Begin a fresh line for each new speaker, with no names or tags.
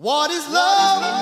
What is love?